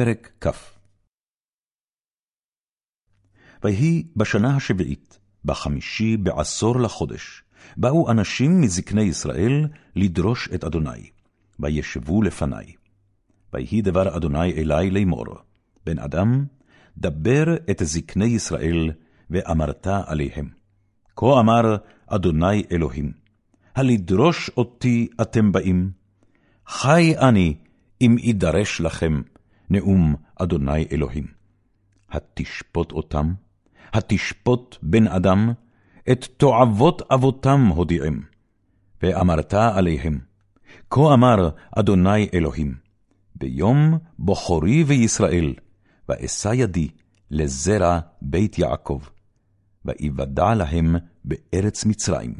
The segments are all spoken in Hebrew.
פרק כ. ויהי בשנה השביעית, בחמישי בעשור לחודש, באו אנשים מזקני ישראל לדרוש את אדוני, וישבו לפני. ויהי דבר אדוני אלי לאמור, בן אדם, דבר את זקני ישראל, ואמרת עליהם. כה אמר אדוני אלוהים, הלדרוש אותי אתם באים? חי אני, אם אידרש לכם, נאום אדוני אלוהים. התשפוט אותם, התשפוט בן אדם, את תועבות אבותם הודיעם. ואמרת עליהם, כה אמר אדוני אלוהים, ביום בוחרי וישראל, ואשא ידי לזרע בית יעקב, ואיוודע להם בארץ מצרים,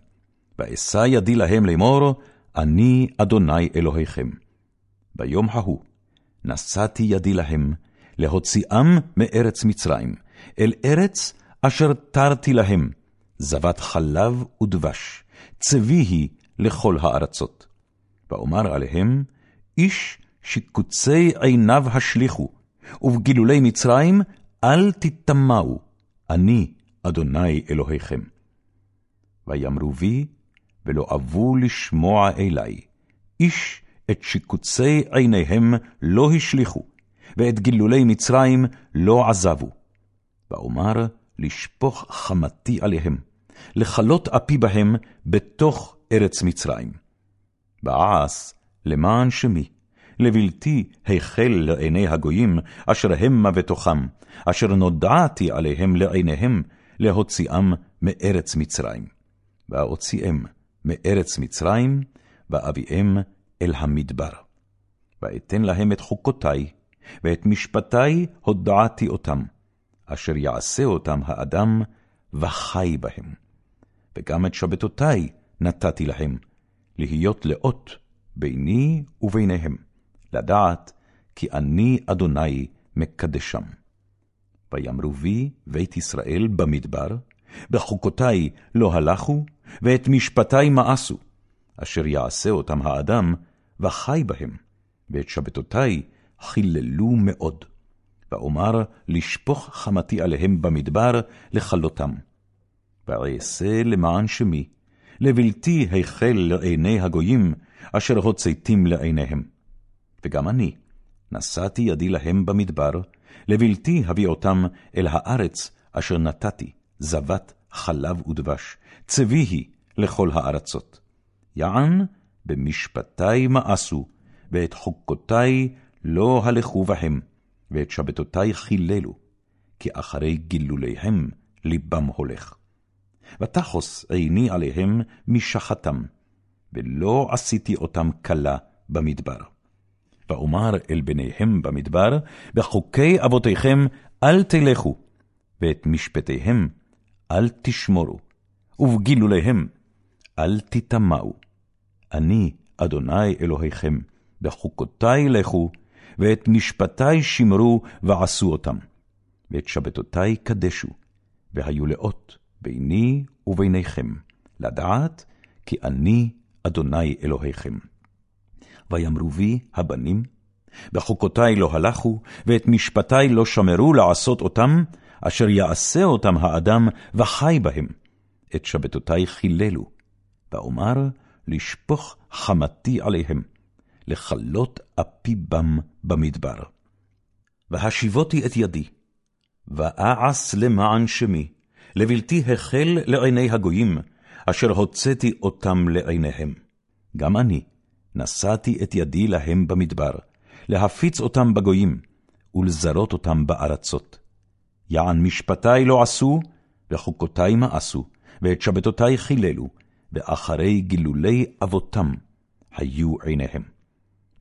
ואשא ידי להם לאמור, אני אדוני אלוהיכם. ביום ההוא נשאתי ידי להם, להוציאם מארץ מצרים, אל ארץ אשר תרתי להם, זבת חלב ודבש, צבי היא לכל הארצות. ואומר עליהם, איש שקוצי עיניו השליכו, ובגילולי מצרים אל תטמאו, אני אדוני אלוהיכם. ויאמרו בי, ולא אבו לשמוע אלי, איש את שקוצי עיניהם לא השליכו, ואת גילולי מצרים לא עזבו. ואומר, לשפוך חמתי עליהם, לכלות אפי בהם בתוך ארץ מצרים. בעש למען שמי, לבלתי החל לעיני הגויים, אשר המה בתוכם, אשר נודעתי עליהם לעיניהם, להוציאם מארץ מצרים. ואוציאם מארץ מצרים, ואביאם אל המדבר. ואתן להם את חוקותי, ואת משפטי הודעתי אותם, אשר יעשה אותם האדם, וחי בהם. וגם את שבתותי נתתי להם, להיות לאות ביני וביניהם, לדעת כי אני אדוני מקדשם. ויאמרו בי בית ישראל במדבר, בחוקותי לא הלכו, ואת משפטי מאסו, אשר יעשה אותם האדם, וחי בהם, ואת שבתותי חיללו מאוד. ואומר לשפוך חמתי עליהם במדבר, לכלותם. ואעשה למען שמי, לבלתי החל לעיני הגויים, אשר הוצאתים לעיניהם. וגם אני, נשאתי ידי להם במדבר, לבלתי הביא אותם אל הארץ אשר נתתי, זבת חלב ודבש, צבי היא לכל הארצות. יען במשפטי מאסו, ואת חוקותי לא הלכו בהם, ואת שבתותי חיללו, כי אחרי גילוליהם ליבם הולך. ותחוס עיני עליהם משחתם, ולא עשיתי אותם כלה במדבר. ואומר אל בניהם במדבר, בחוקי אבותיכם אל תלכו, ואת משפטיהם אל תשמורו, ובגילוליהם אל תטמאו. אני, אדוני אלוהיכם, בחוקותי לכו, ואת משפטי שמרו ועשו אותם. ואת שבתותי קדשו, והיו לאות ביני וביניכם, לדעת כי אני אדוני אלוהיכם. ויאמרו בי הבנים, בחוקותי לא הלכו, ואת משפטי לא שמרו לעשות אותם, אשר יעשה אותם האדם וחי בהם. את שבתותי חיללו, ואומר לשפוך חמתי עליהם, לכלות אפי בם במדבר. והשיבותי את ידי, ואעש למען שמי, לבלתי החל לעיני הגויים, אשר הוצאתי אותם לעיניהם. גם אני נשאתי את ידי להם במדבר, להפיץ אותם בגויים, ולזרות אותם בארצות. יען משפטי לא עשו, וחוקותי מאסו, ואת שבתותי חיללו, ואחרי גילולי אבותם היו עיניהם.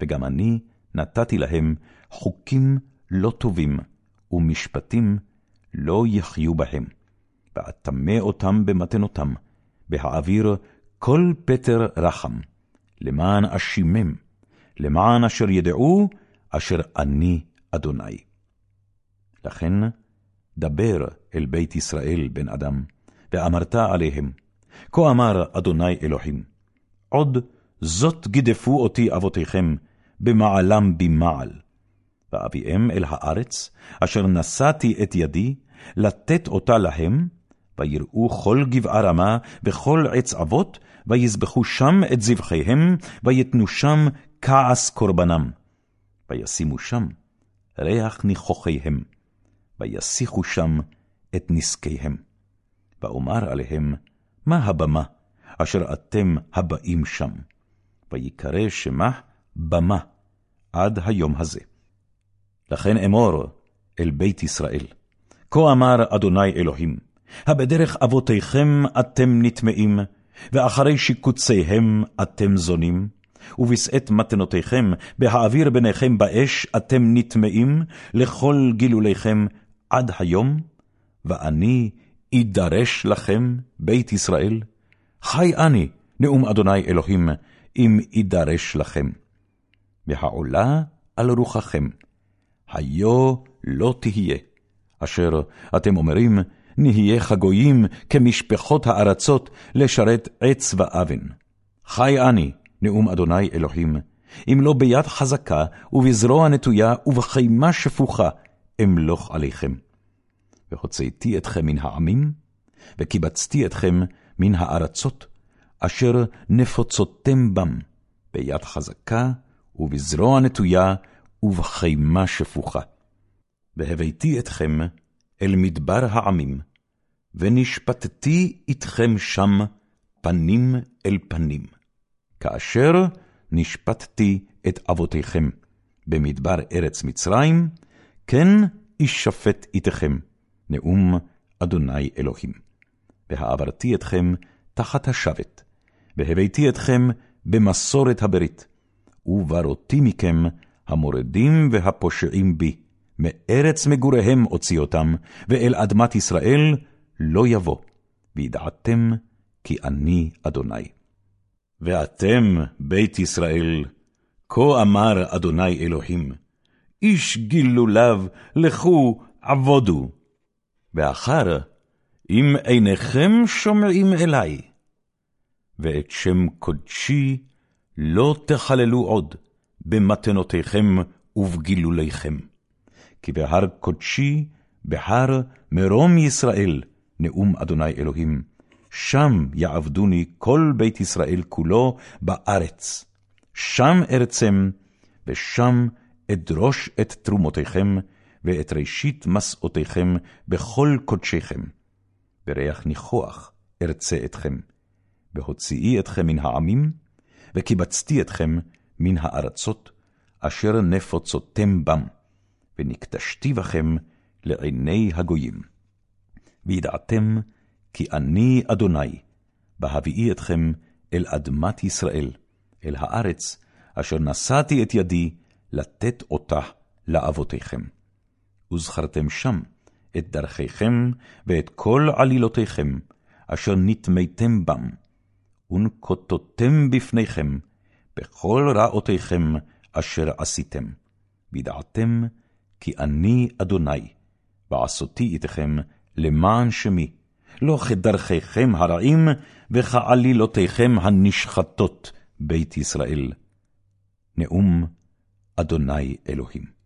וגם אני נתתי להם חוקים לא טובים, ומשפטים לא יחיו בהם. ואטמא אותם במתנותם, בהעביר כל פטר רחם, למען אשימם, למען אשר ידעו אשר אני אדוני. לכן, דבר אל בית ישראל, בן אדם, ואמרת עליהם, כה אמר אדוני אלוהים, עוד זאת גידפו אותי אבותיכם, במעלם במעל. ואביאם אל הארץ, אשר נשאתי את ידי, לתת אותה להם, ויראו כל גבעה רמה וכל עץ אבות, ויזבחו שם את זבחיהם, ויתנו שם כעס קורבנם. וישימו שם ריח ניחוחיהם, ויסיחו שם את נזקיהם. ואומר עליהם, מה הבמה אשר אתם הבאים שם? ויקרא שמה במה עד היום הזה. לכן אמור אל בית ישראל, כה אמר אדוני אלוהים, הבדרך אבותיכם אתם נטמעים, ואחרי שיקוציהם אתם זונים, ובשאת מתנותיכם, בהעביר ביניכם באש, אתם נטמעים לכל גילוליכם עד היום, ואני אדרש לכם, בית ישראל. חי אני, נאום אדוני אלוהים, אם אדרש לכם. והעולה על רוחכם, היו לא תהיה, אשר אתם אומרים, נהיה חגויים כמשפחות הארצות לשרת עץ ואבן. חי אני, נאום אדוני אלוהים, אם לא ביד חזקה, ובזרוע נטויה, ובחימה שפוכה, אמלוך עליכם. והוצאתי אתכם מן העמים, וקיבצתי אתכם מן הארצות, אשר נפוצותם בם, ביד חזקה, ובזרוע נטויה, ובחימה שפוכה. והבאתי אתכם אל מדבר העמים, ונשפטתי איתכם שם פנים אל פנים, כאשר נשפטתי את אבותיכם במדבר ארץ מצרים, כן אשפט איתכם, נאום אדוני אלוהים. והעברתי אתכם תחת השבת, והבאתי אתכם במסורת הברית, וברותי מכם המורדים והפושעים בי, מארץ מגוריהם אוציא אותם, ואל אדמת ישראל לא יבוא, וידעתם כי אני אדוני. ואתם, בית ישראל, כה אמר אדוני אלוהים, איש גילוליו, לכו עבודו. ואחר, אם עיניכם שומעים אלי, ואת שם קודשי לא תחללו עוד במתנותיכם ובגילוליכם. כי בהר קודשי, בהר מרום ישראל, נאום אדוני אלוהים, שם יעבדוני כל בית ישראל כולו בארץ. שם ארצם, ושם אדרוש את תרומותיכם, ואת ראשית מסעותיכם בכל קודשיכם. בריח ניחוח ארצה אתכם, בהוציאי אתכם מן העמים, וקיבצתי אתכם מן הארצות, אשר נפוצותם בם, ונקדשתי בכם לעיני הגויים. וידעתם כי אני אדוני, בהביאי אתכם אל אדמת ישראל, אל הארץ, אשר נשאתי את ידי לתת אותה לאבותיכם. וזכרתם שם את דרכיכם ואת כל עלילותיכם, אשר נטמאתם בם, ונקוטותם בפניכם בכל רעותיכם אשר עשיתם. וידעתם כי אני אדוני, ועשותי איתכם למען שמי, לא כדרכיכם הרעים וכעלילותיכם הנשחטות, בית ישראל. נאום אדוני אלוהים.